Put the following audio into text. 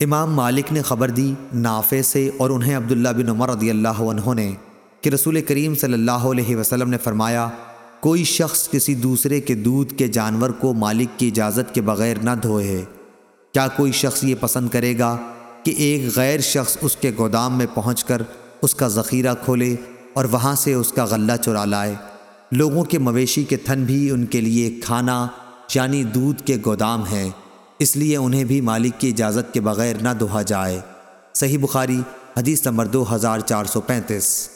امام مالک نے خبر دی نافع سے اور انہیں عبداللہ بن عمر رضی اللہ عنہ نے کہ رسول کریم صلی اللہ علیہ وسلم نے فرمایا، کوئی شخص کسی دوسرے کے دودھ کے جانور کو مالک کی اجازت کے بغیر نہ دھوئے کیا کوئی شخص یہ پسند کرے گا کہ ایک غیر شخص اس کے گودام میں پہنچ کر اس کا ذخیرہ کھولے اور وہاں سے اس کا غلہ چرا لائے؟ لوگوں کے مویشی کے تھن بھی ان کے لیے کھانا یعنی دودھ کے گودام ہیں۔ اس لیے انہیں بھی مالک کی اجازت کے بغیر نہ دہا جائے۔ صحیح بخاری، حدیث نمبر دو ہزار چار سو پینتیس۔